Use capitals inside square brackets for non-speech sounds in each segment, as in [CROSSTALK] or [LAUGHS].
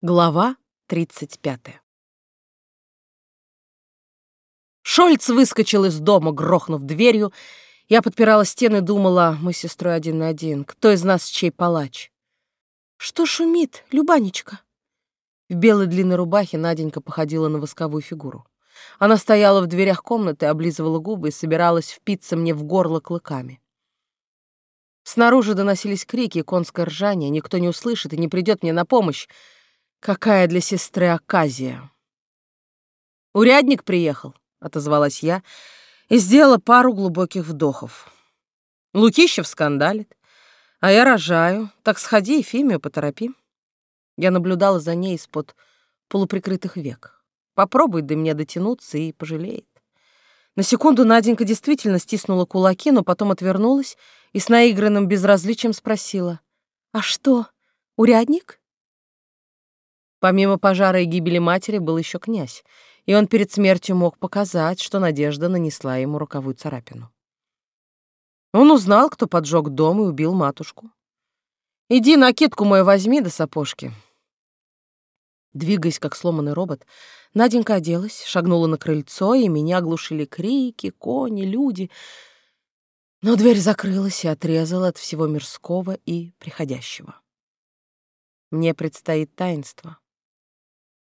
Глава 35 Шольц выскочил из дома, грохнув дверью. Я подпирала стены, думала, мы с сестрой один на один. Кто из нас чей палач? Что шумит, Любанечка? В белой длинной рубахе Наденька походила на восковую фигуру. Она стояла в дверях комнаты, облизывала губы и собиралась впиться мне в горло клыками. Снаружи доносились крики и конское ржание. Никто не услышит и не придет мне на помощь. Какая для сестры оказия. «Урядник приехал», — отозвалась я и сделала пару глубоких вдохов. Лукищев скандалит, а я рожаю. Так сходи, Ефимию поторопи. Я наблюдала за ней из-под полуприкрытых век. Попробует до меня дотянуться и пожалеет. На секунду Наденька действительно стиснула кулаки, но потом отвернулась и с наигранным безразличием спросила. «А что, урядник?» Помимо пожара и гибели матери был еще князь, и он перед смертью мог показать, что Надежда нанесла ему роковую царапину. Он узнал, кто поджег дом и убил матушку. «Иди, накидку мою возьми до сапожки». Двигаясь, как сломанный робот, Наденька оделась, шагнула на крыльцо, и меня оглушили крики, кони, люди. Но дверь закрылась и отрезала от всего мирского и приходящего. Мне предстоит таинство.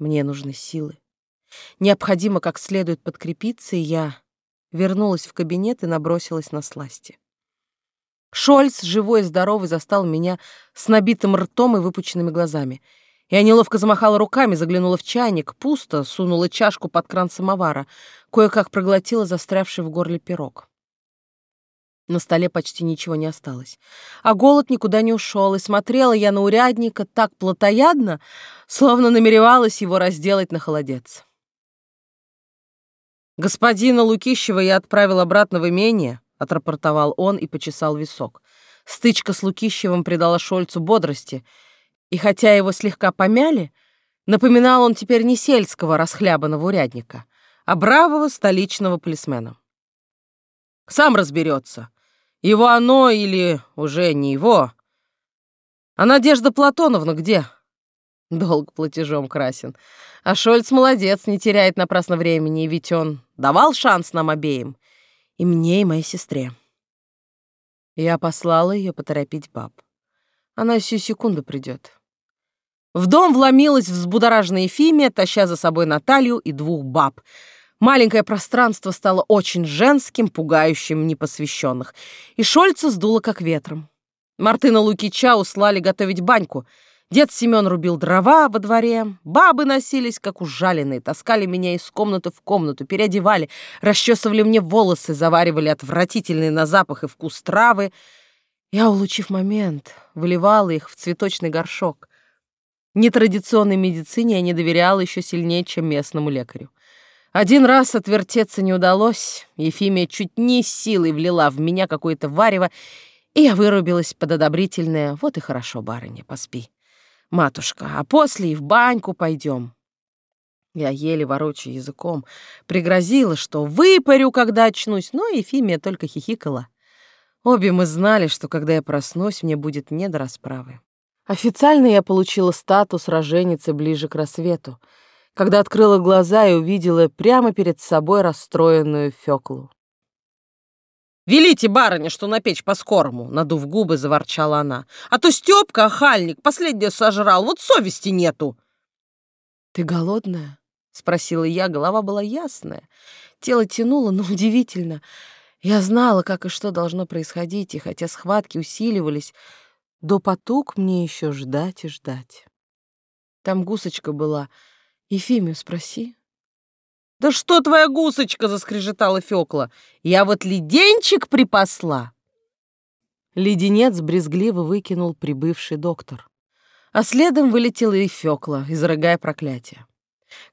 Мне нужны силы. Необходимо как следует подкрепиться, и я вернулась в кабинет и набросилась на сласти. Шольц, живой и здоровый, застал меня с набитым ртом и выпученными глазами. Я неловко замахала руками, заглянула в чайник, пусто, сунула чашку под кран самовара, кое-как проглотила застрявший в горле пирог. На столе почти ничего не осталось. А голод никуда не ушел, и смотрела я на урядника так плотоядно, словно намеревалась его разделать на холодец. «Господина Лукищева я отправил обратно в имение», — отрапортовал он и почесал висок. Стычка с Лукищевым придала Шольцу бодрости, и хотя его слегка помяли, напоминал он теперь не сельского расхлябанного урядника, а бравого столичного полисмена. «Сам разберется», его оно или уже не его? А Надежда Платоновна где? Долг платежом красен. А Шольц молодец, не теряет напрасно времени, ведь он давал шанс нам обеим. И мне, и моей сестре. Я послала ее поторопить баб. Она всю секунду придет. В дом вломилась взбудораженная Ефимия, таща за собой Наталью и двух баб — Маленькое пространство стало очень женским, пугающим непосвященных, и Шольца сдуло как ветром. Мартына Лукича услали готовить баньку. Дед Семен рубил дрова во дворе, бабы носились, как ужаленные, таскали меня из комнаты в комнату, переодевали, расчесывали мне волосы, заваривали отвратительные на запах и вкус травы. Я, улучив момент, выливала их в цветочный горшок. Нетрадиционной медицине я не доверяла еще сильнее, чем местному лекарю. Один раз отвертеться не удалось. Ефимия чуть не силой влила в меня какое-то варево, и я вырубилась под одобрительное «Вот и хорошо, барыня, поспи, матушка, а после и в баньку пойдем». Я еле ворочая языком, пригрозила, что выпарю, когда очнусь, но Ефимия только хихикала. Обе мы знали, что когда я проснусь, мне будет не до расправы. Официально я получила статус роженицы ближе к рассвету — когда открыла глаза и увидела прямо перед собой расстроенную Фёклу. «Велите, барыня, что напечь по-скорому!» — надув губы, заворчала она. «А то Стёпка, охальник, последнее сожрал, вот совести нету!» «Ты голодная?» — спросила я, голова была ясная. Тело тянуло, но удивительно. Я знала, как и что должно происходить, и хотя схватки усиливались, до потуг мне еще ждать и ждать. Там гусочка была — Ефимию спроси. «Да что твоя гусочка!» — заскрежетала Фёкла. «Я вот леденчик припасла!» Леденец брезгливо выкинул прибывший доктор. А следом вылетела и Фёкла, изрыгая проклятие.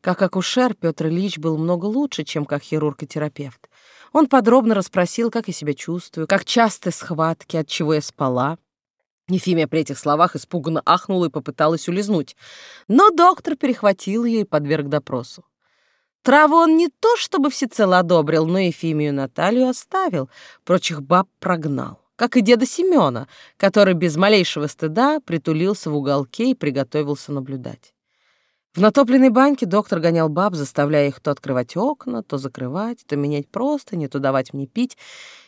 Как акушер Петр Ильич был много лучше, чем как хирург и терапевт. Он подробно расспросил, как я себя чувствую, как часто схватки, от чего я спала, Ефимия при этих словах испуганно ахнула и попыталась улизнуть. Но доктор перехватил ее и подверг допросу. Траву он не то чтобы всецело одобрил, но Ефимию Наталью оставил, прочих баб прогнал. Как и деда Семена, который без малейшего стыда притулился в уголке и приготовился наблюдать. В натопленной баньке доктор гонял баб, заставляя их то открывать окна, то закрывать, то менять простыни, то давать мне пить.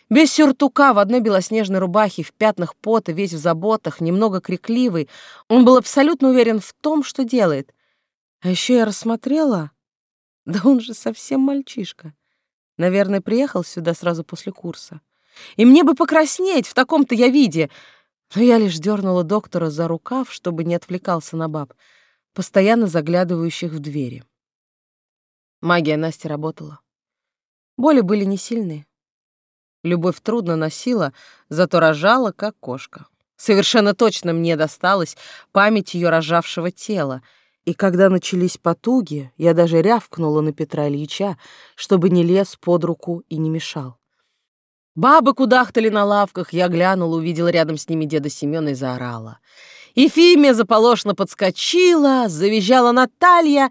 Без сюртука, в одной белоснежной рубахе, в пятнах пота, весь в заботах, немного крикливый, он был абсолютно уверен в том, что делает. А еще я рассмотрела... [LAUGHS] Да он же совсем мальчишка. Наверное, приехал сюда сразу после курса. И мне бы покраснеть в таком-то я виде. Но я лишь дернула доктора за рукав, чтобы не отвлекался на баб, постоянно заглядывающих в двери. Магия Насти работала. Боли были не сильные. Любовь трудно носила, зато рожала, как кошка. Совершенно точно мне досталась память ее рожавшего тела — и когда начались потуги, я даже рявкнула на Петра Ильича, чтобы не лез под руку и не мешал. Бабы кудахтали на лавках, я глянула, увидела рядом с ними деда Семёна и заорала. Ефимия заполошно подскочила, завизжала Наталья,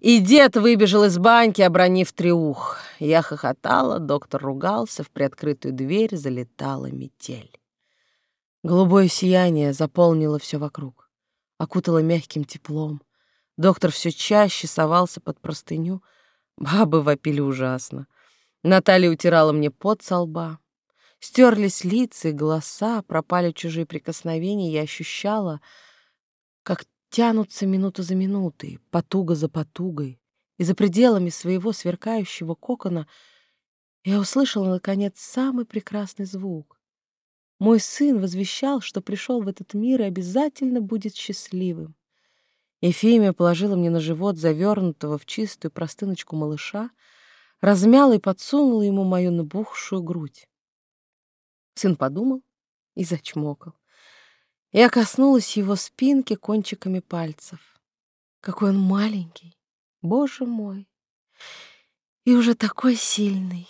и дед выбежал из баньки, обронив триух. Я хохотала, доктор ругался, в приоткрытую дверь залетала метель. Голубое сияние заполнило все вокруг, окутало мягким теплом. Доктор все чаще совался под простыню. Бабы вопили ужасно. Наталья утирала мне пот со лба. Стерлись лица и голоса, пропали чужие прикосновения, я ощущала, как тянутся минута за минутой, потуга за потугой, и за пределами своего сверкающего кокона я услышала, наконец, самый прекрасный звук. Мой сын возвещал, что пришел в этот мир и обязательно будет счастливым. Ефимия положила мне на живот завернутого в чистую простыночку малыша, размяла и подсунула ему мою набухшую грудь. Сын подумал и зачмокал. Я коснулась его спинки кончиками пальцев. Какой он маленький, боже мой! И уже такой сильный.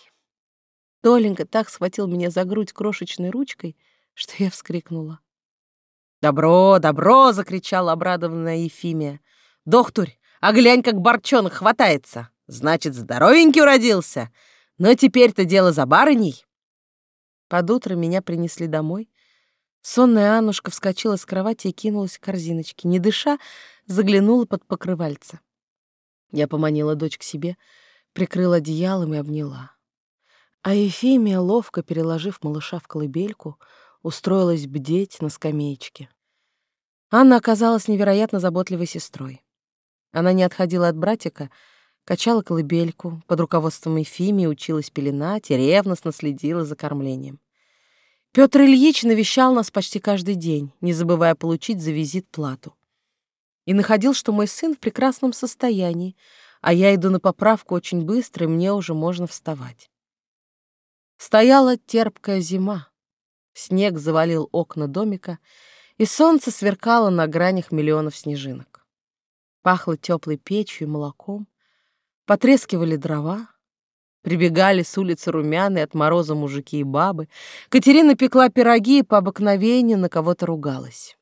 Толенька так схватил меня за грудь крошечной ручкой, что я вскрикнула. «Добро, добро!» — закричала обрадованная Ефимия. «Дохтурь, а глянь, как борчонок хватается! Значит, здоровенький уродился! Но теперь-то дело за барыней!» Под утро меня принесли домой. Сонная Аннушка вскочила с кровати и кинулась к корзиночке. Не дыша, заглянула под покрывальце. Я поманила дочь к себе, прикрыла одеялом и обняла. А Ефимия, ловко переложив малыша в колыбельку, устроилась бдеть на скамеечке. Анна оказалась невероятно заботливой сестрой. Она не отходила от братика, качала колыбельку, под руководством Ефимии училась пеленать и ревностно следила за кормлением. Петр Ильич навещал нас почти каждый день, не забывая получить за визит плату. И находил, что мой сын в прекрасном состоянии, а я иду на поправку очень быстро, и мне уже можно вставать. Стояла терпкая зима. Снег завалил окна домика, и солнце сверкало на гранях миллионов снежинок. Пахло теплой печью и молоком, потрескивали дрова, прибегали с улицы румяные от мороза мужики и бабы. Катерина пекла пироги и по обыкновению на кого-то ругалась.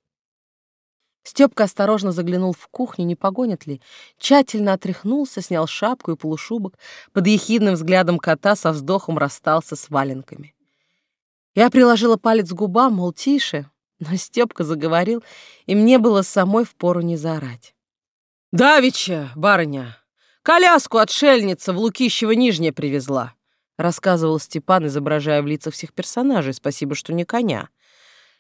Степка осторожно заглянул в кухню, не погонят ли, тщательно отряхнулся, снял шапку и полушубок, под ехидным взглядом кота со вздохом расстался с валенками. Я приложила палец к губам, мол, тише, [LAUGHS] но Степка заговорил, и мне было самой впору не заорать. «Давича, барыня, коляску отшельница в Лукищево Нижнее привезла», рассказывал Степан, изображая в лицах всех персонажей, спасибо, что не коня.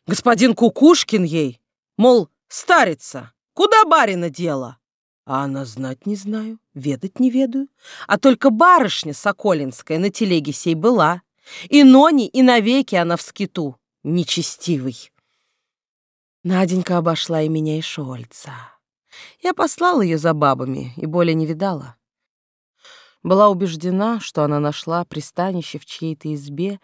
«Господин Кукушкин ей, мол, старица, куда барина дело?» А она знать не знаю, ведать не ведаю. А только барышня Соколинская на телеге сей была. И нони, и навеки она в скиту, нечестивый. Наденька обошла и меня, и Шольца. Я послала ее за бабами и более не видала. Была убеждена, что она нашла пристанище в чьей-то избе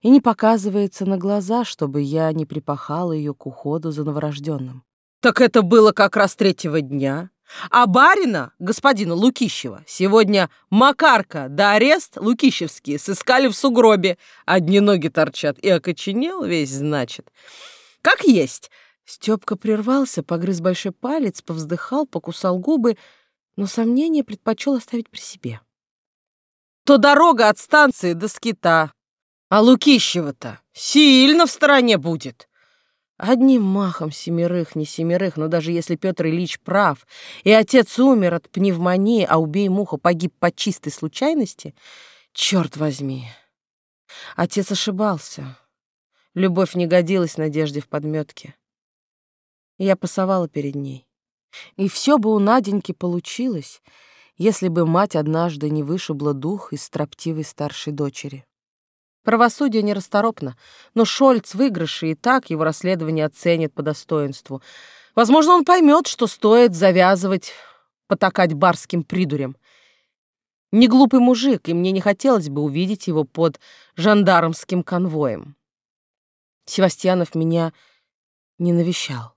и не показывается на глаза, чтобы я не припахала ее к уходу за новорожденным. Так это было как раз третьего дня. А барина, господина Лукищева, сегодня Макарка да арест Лукищевские сыскали в сугробе. Одни ноги торчат, и окоченел весь, значит. Как есть, Степка прервался, погрыз большой палец, повздыхал, покусал губы, но сомнение предпочел оставить при себе. То дорога от станции до скита, а Лукищева-то сильно в стороне будет. Одним махом семерых, не семерых, но даже если Петр Ильич прав, и отец умер от пневмонии, а убей муха погиб по чистой случайности, черт возьми. Отец ошибался. Любовь не годилась Надежде в подметке. Я пасовала перед ней. И все бы у Наденьки получилось, если бы мать однажды не вышибла дух из строптивой старшей дочери. Правосудие нерасторопно, но Шольц выигрыши и так его расследование оценит по достоинству. Возможно, он поймет, что стоит завязывать, потакать барским придурем. Не глупый мужик, и мне не хотелось бы увидеть его под жандармским конвоем. Севастьянов меня не навещал,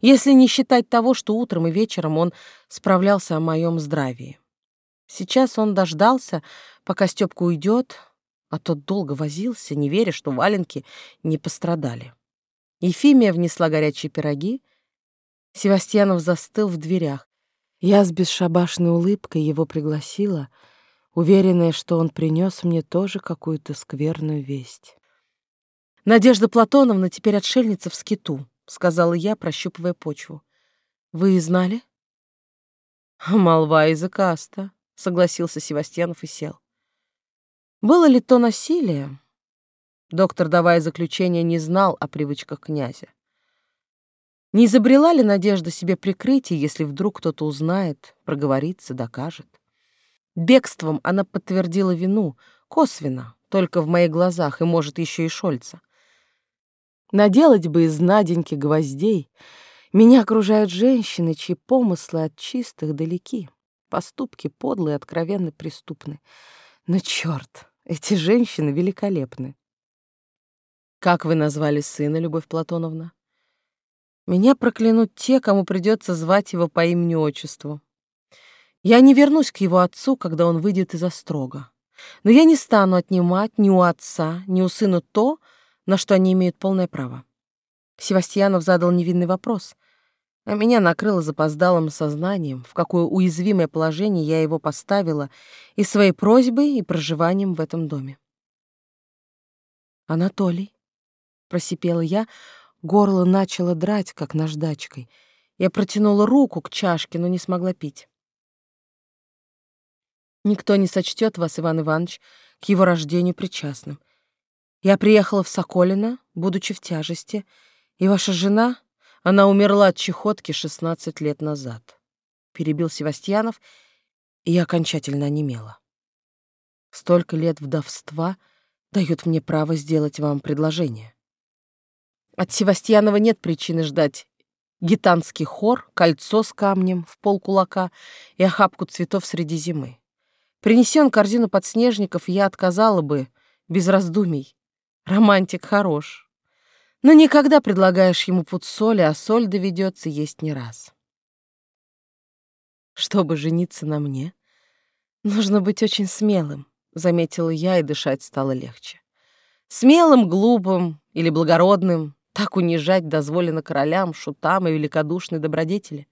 если не считать того, что утром и вечером он справлялся о моем здравии. Сейчас он дождался, пока Степка уйдет, а тот долго возился, не веря, что валенки не пострадали. Ефимия внесла горячие пироги. Севастьянов застыл в дверях. Я с бесшабашной улыбкой его пригласила, уверенная, что он принес мне тоже какую-то скверную весть. «Надежда Платоновна теперь отшельница в скиту», — сказала я, прощупывая почву. «Вы знали?» «Молва языкаста», — согласился Севастьянов и сел. Было ли то насилие? Доктор, давая заключение, не знал о привычках князя. Не изобрела ли Надежда себе прикрытие, если вдруг кто-то узнает, проговорится, докажет? Бегством она подтвердила вину, косвенно, только в моих глазах, и, может, еще и Шольца. Наделать бы из Наденьки гвоздей. Меня окружают женщины, чьи помыслы от чистых далеки, поступки подлые, откровенно преступны. Но черт, эти женщины великолепны. Как вы назвали сына, Любовь Платоновна? Меня проклянут те, кому придется звать его по имени-отчеству. Я не вернусь к его отцу, когда он выйдет из острога. Но я не стану отнимать ни у отца, ни у сына то, на что они имеют полное право. Севастьянов задал невинный вопрос, а меня накрыло запоздалым сознанием, в какое уязвимое положение я его поставила и своей просьбой, и проживанием в этом доме. «Анатолий», — просипела я, горло начало драть, как наждачкой. Я протянула руку к чашке, но не смогла пить. Никто не сочтет вас, Иван Иванович, к его рождению причастным. Я приехала в Соколино, будучи в тяжести, и ваша жена она умерла от чехотки 16 лет назад. Перебил Севастьянов, и я окончательно онемела. Столько лет вдовства дают мне право сделать вам предложение. От Севастьянова нет причины ждать гитанский хор, кольцо с камнем в пол кулака и охапку цветов среди зимы. Принеси он корзину подснежников, я отказала бы, без раздумий. Романтик хорош но никогда предлагаешь ему пуд соли, а соль доведется есть не раз. Чтобы жениться на мне, нужно быть очень смелым, заметила я, и дышать стало легче. Смелым, глупым или благородным так унижать дозволено королям, шутам и великодушной добродетели.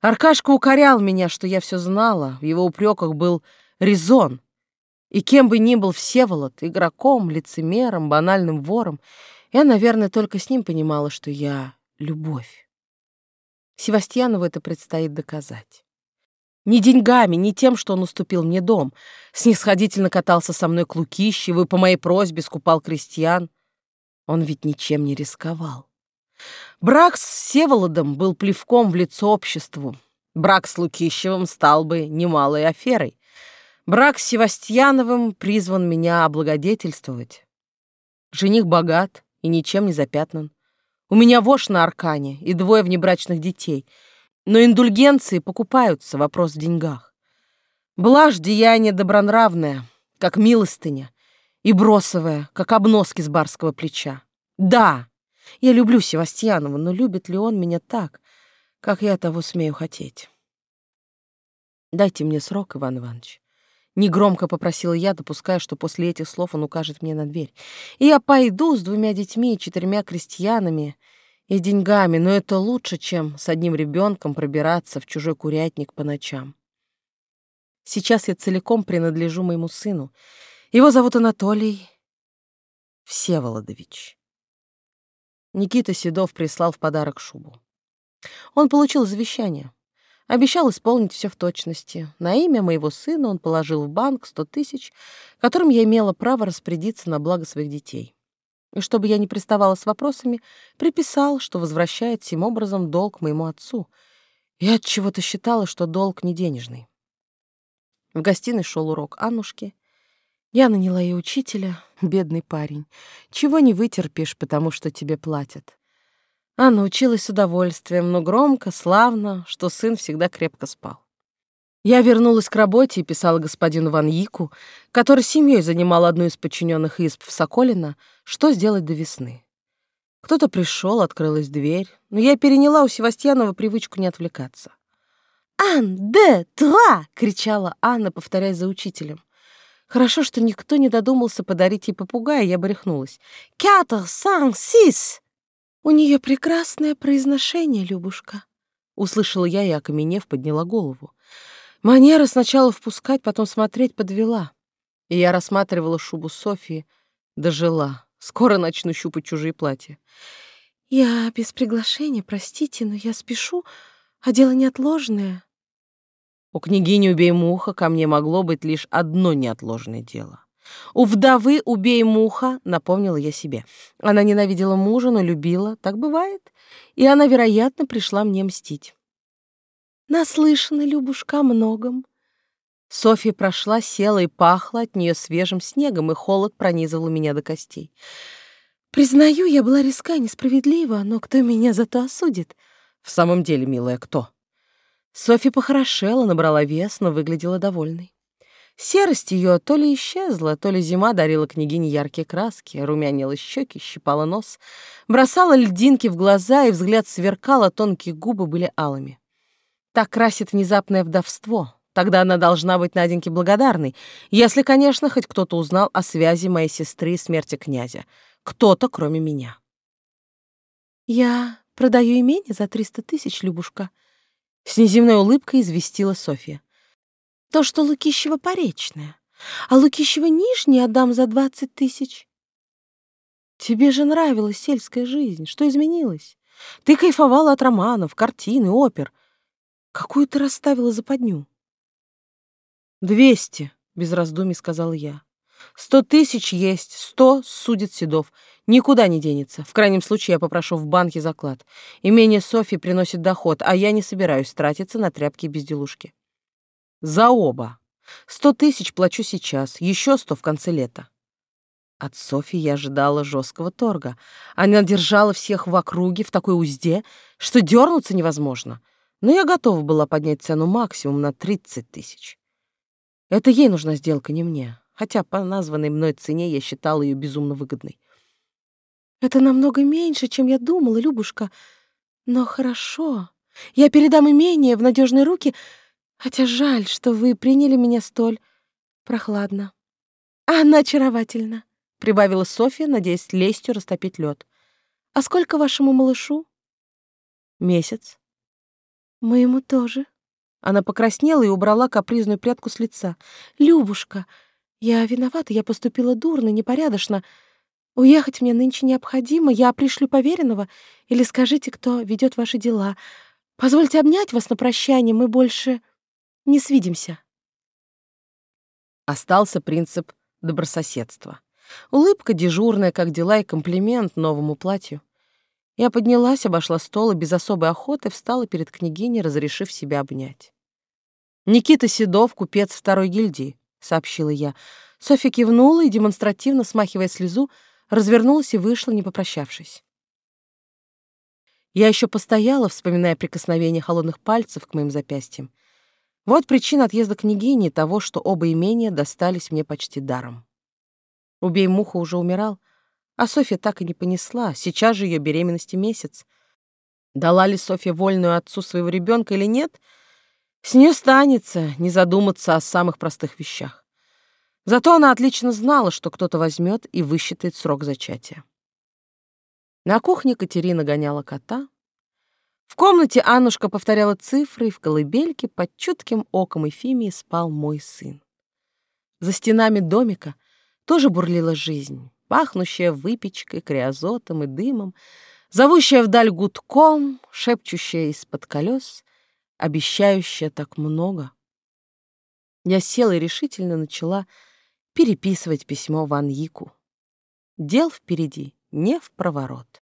Аркашка укорял меня, что я все знала, в его упреках был резон. И кем бы ни был Всеволод, игроком, лицемером, банальным вором, я, наверное, только с ним понимала, что я — любовь. Севастьянову это предстоит доказать. Ни деньгами, ни тем, что он уступил мне дом. Снисходительно катался со мной к Лукищеву и по моей просьбе скупал крестьян. Он ведь ничем не рисковал. Брак с Всеволодом был плевком в лицо обществу. Брак с Лукищевым стал бы немалой аферой. Брак с Севастьяновым призван меня облагодетельствовать. Жених богат, и ничем не запятнан. У меня вошь на аркане и двое внебрачных детей. Но индульгенции покупаются, вопрос в деньгах. Блажь деяние добронравное, как милостыня, и бросовая, как обноски с барского плеча. Да, я люблю Севастьянова, но любит ли он меня так, как я того смею хотеть? Дайте мне срок, Иван Иванович. Негромко попросила я, допуская, что после этих слов он укажет мне на дверь. И я пойду с двумя детьми и четырьмя крестьянами и деньгами, но это лучше, чем с одним ребенком пробираться в чужой курятник по ночам. Сейчас я целиком принадлежу моему сыну. Его зовут Анатолий Всеволодович. Никита Седов прислал в подарок шубу. Он получил завещание. Обещал исполнить все в точности. На имя моего сына он положил в банк сто тысяч, которым я имела право распорядиться на благо своих детей. И чтобы я не приставала с вопросами, приписал, что возвращает всем образом долг моему отцу. Я от чего-то считала, что долг не денежный. В гостиной шел урок Аннушки. Я наняла ей учителя, бедный парень. Чего не вытерпишь, потому что тебе платят. Анна училась с удовольствием, но громко, славно, что сын всегда крепко спал. Я вернулась к работе и писала господину Ван Yiku, который семьей занимал одну из подчиненных исп в Соколино, что сделать до весны. Кто-то пришел, открылась дверь, но я переняла у Севастьянова привычку не отвлекаться. «Ан, де, тра!» — кричала Анна, повторяя за учителем. Хорошо, что никто не додумался подарить ей попугая, я брехнулась. «Кятр, сан, сис!» «У нее прекрасное произношение, Любушка», — услышала я и, окаменев, подняла голову. Манера сначала впускать, потом смотреть подвела. И я рассматривала шубу Софии, дожила. Скоро начну щупать чужие платья. «Я без приглашения, простите, но я спешу, а дело неотложное». У княгини «Убей муха» ко мне могло быть лишь одно неотложное дело. У вдовы убей муха, напомнила я себе. Она ненавидела мужа, но любила, так бывает. И она, вероятно, пришла мне мстить. Наслышана, Любушка, о многом. Софья прошла, села и пахла от нее свежим снегом, и холод пронизывал меня до костей. Признаю, я была резка и несправедлива, но кто меня за то осудит? В самом деле, милая, кто? Софья похорошела, набрала вес, но выглядела довольной. Серость ее то ли исчезла, то ли зима дарила княгине яркие краски, румянила щеки, щипала нос, бросала льдинки в глаза, и взгляд сверкал, а тонкие губы были алыми. Так красит внезапное вдовство. Тогда она должна быть Наденьке благодарной, если, конечно, хоть кто-то узнал о связи моей сестры и смерти князя. Кто-то, кроме меня. «Я продаю имение за триста тысяч, Любушка», — с неземной улыбкой известила Софья. То, что Лукищева поречная, а Лукищева нижняя отдам за двадцать тысяч. Тебе же нравилась сельская жизнь. Что изменилось? Ты кайфовала от романов, картин и опер. Какую ты расставила западню? «Двести», — без раздумий сказал я. «Сто тысяч есть, сто судит Седов. Никуда не денется. В крайнем случае я попрошу в банке заклад. Имение Софьи приносит доход, а я не собираюсь тратиться на тряпки и безделушки». За оба. Сто тысяч плачу сейчас, еще сто в конце лета. От Софьи я ожидала жесткого торга. Она держала всех в округе в такой узде, что дернуться невозможно. Но я готова была поднять цену максимум на тридцать тысяч. Это ей нужна сделка, не мне. Хотя по названной мной цене я считала ее безумно выгодной. Это намного меньше, чем я думала, Любушка. Но хорошо. Я передам имение в надежные руки — Хотя жаль, что вы приняли меня столь прохладно. Она очаровательна, прибавила Софья, надеясь лестью растопить лед. А сколько вашему малышу? Месяц. Моему тоже. Она покраснела и убрала капризную прядку с лица. Любушка, я виновата, я поступила дурно, непорядочно. Уехать мне нынче необходимо, я пришлю поверенного или скажите, кто ведет ваши дела. Позвольте обнять вас на прощание, мы больше не свидимся. Остался принцип добрососедства. Улыбка дежурная, как дела, и комплимент новому платью. Я поднялась, обошла стол и без особой охоты встала перед княгиней, разрешив себя обнять. «Никита Седов, купец второй гильдии», — сообщила я. Софья кивнула и, демонстративно смахивая слезу, развернулась и вышла, не попрощавшись. Я еще постояла, вспоминая прикосновение холодных пальцев к моим запястьям. Вот причина отъезда княгини того, что оба имения достались мне почти даром. Убей муха уже умирал, а Софья так и не понесла, сейчас же ее беременности месяц. Дала ли Софья вольную отцу своего ребенка или нет, с нее станется не задуматься о самых простых вещах. Зато она отлично знала, что кто-то возьмет и высчитает срок зачатия. На кухне Катерина гоняла кота, в комнате Аннушка повторяла цифры, и в колыбельке под чутким оком Эфимии спал мой сын. За стенами домика тоже бурлила жизнь, пахнущая выпечкой, криозотом и дымом. зовущая вдаль гудком, шепчущая из-под колес, обещающая так много. Я села и решительно начала переписывать письмо Ван Yiku. Дел впереди не в проворот.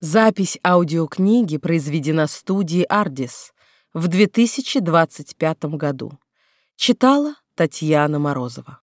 Запись аудиокниги произведена студией «Ардис» в 2025 году. Читала Татьяна Морозова.